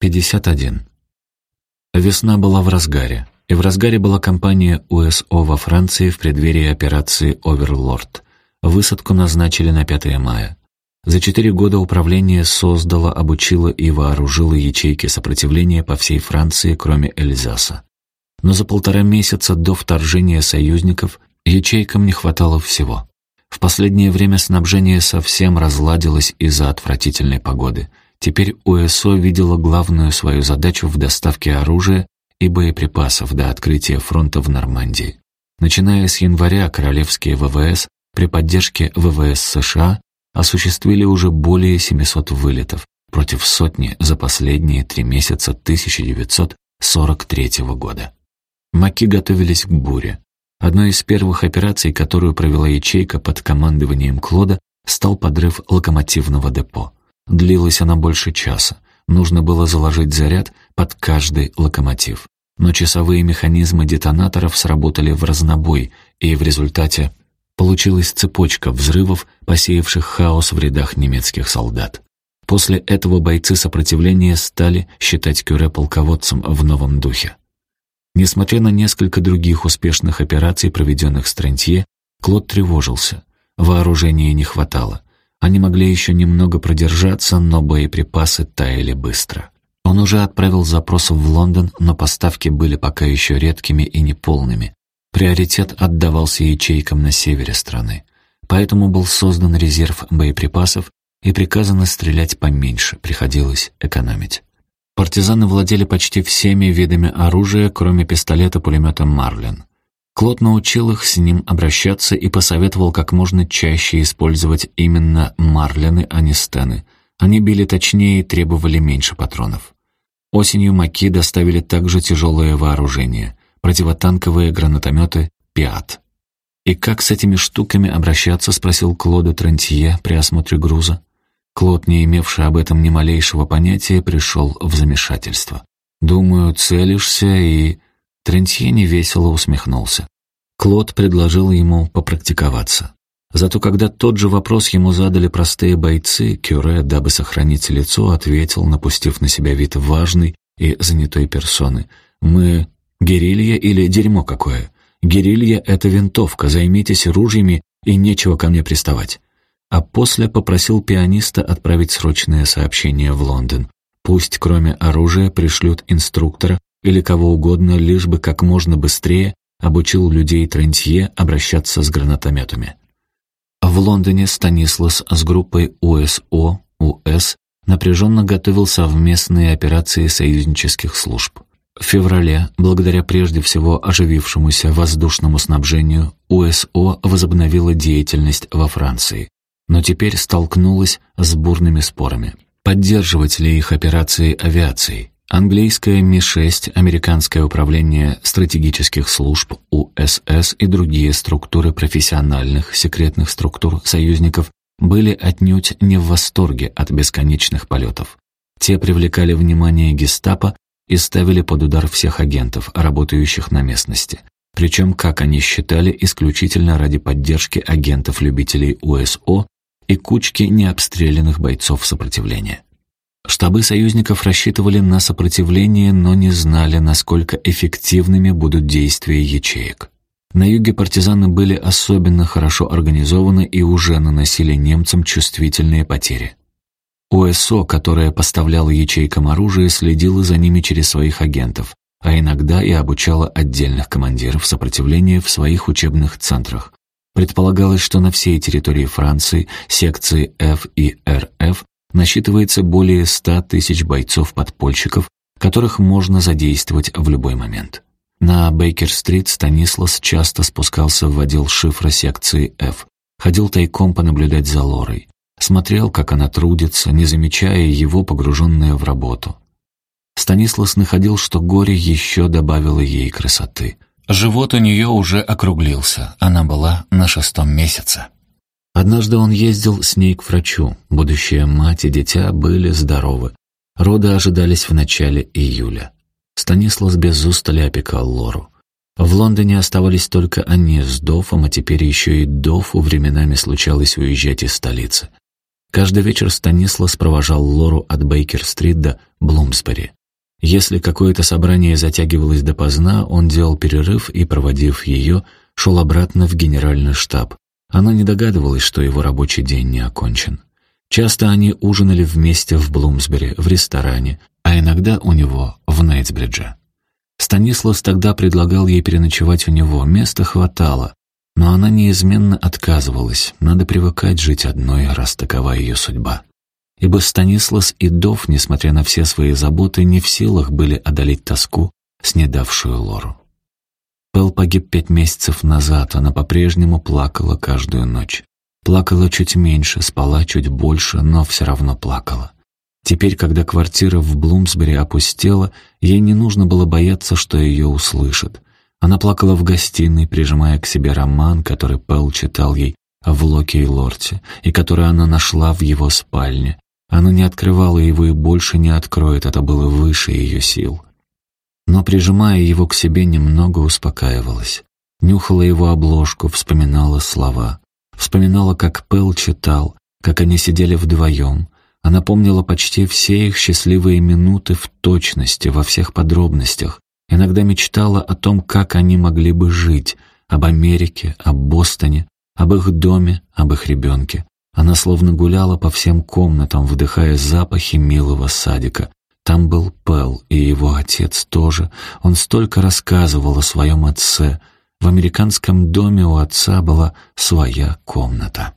51. Весна была в разгаре, и в разгаре была кампания УСО во Франции в преддверии операции «Оверлорд». Высадку назначили на 5 мая. За четыре года управление создало, обучило и вооружило ячейки сопротивления по всей Франции, кроме Эльзаса. Но за полтора месяца до вторжения союзников ячейкам не хватало всего. В последнее время снабжение совсем разладилось из-за отвратительной погоды – Теперь УСО видела главную свою задачу в доставке оружия и боеприпасов до открытия фронта в Нормандии. Начиная с января королевские ВВС при поддержке ВВС США осуществили уже более 700 вылетов против сотни за последние три месяца 1943 года. Маки готовились к буре. Одной из первых операций, которую провела ячейка под командованием Клода, стал подрыв локомотивного депо. Длилась она больше часа. Нужно было заложить заряд под каждый локомотив. Но часовые механизмы детонаторов сработали в разнобой, и в результате получилась цепочка взрывов, посеявших хаос в рядах немецких солдат. После этого бойцы сопротивления стали считать Кюре полководцем в новом духе. Несмотря на несколько других успешных операций, проведенных с Трентье, Клод тревожился. Вооружения не хватало. Они могли еще немного продержаться, но боеприпасы таяли быстро. Он уже отправил запрос в Лондон, но поставки были пока еще редкими и неполными. Приоритет отдавался ячейкам на севере страны. Поэтому был создан резерв боеприпасов и приказано стрелять поменьше, приходилось экономить. Партизаны владели почти всеми видами оружия, кроме пистолета-пулемета «Марлин». Клод научил их с ним обращаться и посоветовал как можно чаще использовать именно марлины, а не стены. Они били точнее и требовали меньше патронов. Осенью Маки доставили также тяжелое вооружение — противотанковые гранатометы «Пиат». «И как с этими штуками обращаться?» — спросил Клода Трентье при осмотре груза. Клод, не имевший об этом ни малейшего понятия, пришел в замешательство. «Думаю, целишься и...» Трентье невесело усмехнулся. Клод предложил ему попрактиковаться. Зато когда тот же вопрос ему задали простые бойцы, Кюре, дабы сохранить лицо, ответил, напустив на себя вид важной и занятой персоны. «Мы герилья или дерьмо какое? Герилья — это винтовка, займитесь ружьями и нечего ко мне приставать». А после попросил пианиста отправить срочное сообщение в Лондон. Пусть кроме оружия пришлют инструктора или кого угодно, лишь бы как можно быстрее обучил людей Трентье обращаться с гранатометами. В Лондоне Станислас с группой УСО, УС напряженно готовил совместные операции союзнических служб. В феврале, благодаря прежде всего оживившемуся воздушному снабжению, УСО возобновила деятельность во Франции, но теперь столкнулась с бурными спорами. Поддерживать ли их операции авиацией? Английское Ми-6, Американское управление стратегических служб УСС и другие структуры профессиональных секретных структур союзников были отнюдь не в восторге от бесконечных полетов. Те привлекали внимание гестапо и ставили под удар всех агентов, работающих на местности. Причем, как они считали, исключительно ради поддержки агентов-любителей УСО и кучки необстрелянных бойцов сопротивления. Штабы союзников рассчитывали на сопротивление, но не знали, насколько эффективными будут действия ячеек. На юге партизаны были особенно хорошо организованы и уже наносили немцам чувствительные потери. ОСО, которая поставляла ячейкам оружие, следила за ними через своих агентов, а иногда и обучала отдельных командиров сопротивления в своих учебных центрах. Предполагалось, что на всей территории Франции секции F и RF насчитывается более ста тысяч бойцов-подпольщиков, которых можно задействовать в любой момент. На Бейкер-стрит Станислас часто спускался в отдел шифра секции F, ходил тайком понаблюдать за Лорой, смотрел, как она трудится, не замечая его, погруженная в работу. Станислас находил, что горе еще добавило ей красоты. Живот у нее уже округлился, она была на шестом месяце. Однажды он ездил с ней к врачу. Будущая мать и дитя были здоровы. Роды ожидались в начале июля. Станислав без устали опекал Лору. В Лондоне оставались только они с Дофом, а теперь еще и Дофу временами случалось уезжать из столицы. Каждый вечер Станислас провожал Лору от Бейкер-стрит до Блумсбери. Если какое-то собрание затягивалось допоздна, он делал перерыв и, проводив ее, шел обратно в генеральный штаб. Она не догадывалась, что его рабочий день не окончен. Часто они ужинали вместе в Блумсбери, в ресторане, а иногда у него в Нейтсбридже. Станислав тогда предлагал ей переночевать у него, места хватало, но она неизменно отказывалась, надо привыкать жить одной, раз такова ее судьба. Ибо Станислас и Дов, несмотря на все свои заботы, не в силах были одолеть тоску, снедавшую Лору. Пэл погиб пять месяцев назад, она по-прежнему плакала каждую ночь. Плакала чуть меньше, спала чуть больше, но все равно плакала. Теперь, когда квартира в Блумсбери опустела, ей не нужно было бояться, что ее услышат. Она плакала в гостиной, прижимая к себе роман, который Пэл читал ей в Локе и Лорте, и который она нашла в его спальне. Она не открывала его и больше не откроет, это было выше ее сил. Но, прижимая его к себе, немного успокаивалась. Нюхала его обложку, вспоминала слова. Вспоминала, как Пэл читал, как они сидели вдвоем. Она помнила почти все их счастливые минуты в точности, во всех подробностях. Иногда мечтала о том, как они могли бы жить, об Америке, об Бостоне, об их доме, об их ребенке. Она словно гуляла по всем комнатам, вдыхая запахи милого садика. Там был Пэл и его отец тоже. Он столько рассказывал о своем отце, в американском доме у отца была своя комната.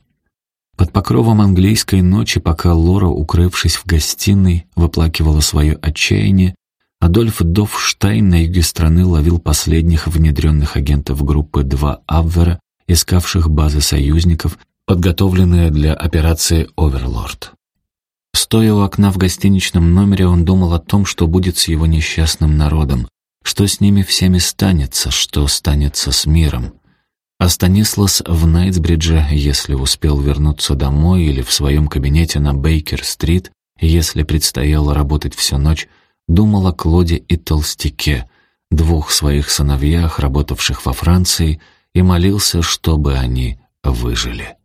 Под покровом английской ночи, пока Лора, укрывшись в гостиной, выплакивала свое отчаяние, Адольф Дофштайн на юге страны ловил последних внедренных агентов группы 2 Абвера, искавших базы союзников, подготовленные для операции «Оверлорд». Стоя у окна в гостиничном номере, он думал о том, что будет с его несчастным народом, что с ними всеми станется, что станется с миром. А Станислас в Найтсбридже, если успел вернуться домой или в своем кабинете на Бейкер-стрит, если предстояло работать всю ночь, думал о Клоде и Толстяке, двух своих сыновьях, работавших во Франции, и молился, чтобы они выжили.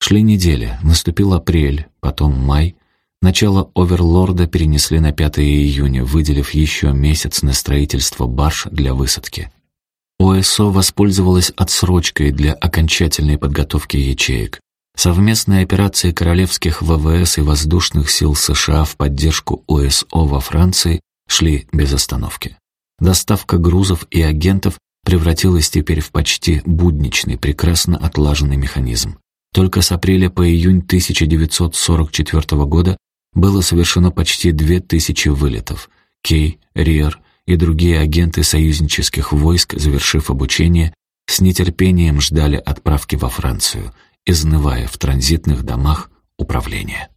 Шли недели, наступил апрель, потом май, Начало оверлорда перенесли на 5 июня, выделив еще месяц на строительство барж для высадки. ОСО воспользовалась отсрочкой для окончательной подготовки ячеек. Совместные операции королевских ВВС и воздушных сил США в поддержку ОСО во Франции шли без остановки. Доставка грузов и агентов превратилась теперь в почти будничный, прекрасно отлаженный механизм. Только с апреля по июнь 1944 года было совершено почти две тысячи вылетов. Кей, Риер и другие агенты союзнических войск, завершив обучение, с нетерпением ждали отправки во Францию, изнывая в транзитных домах управления.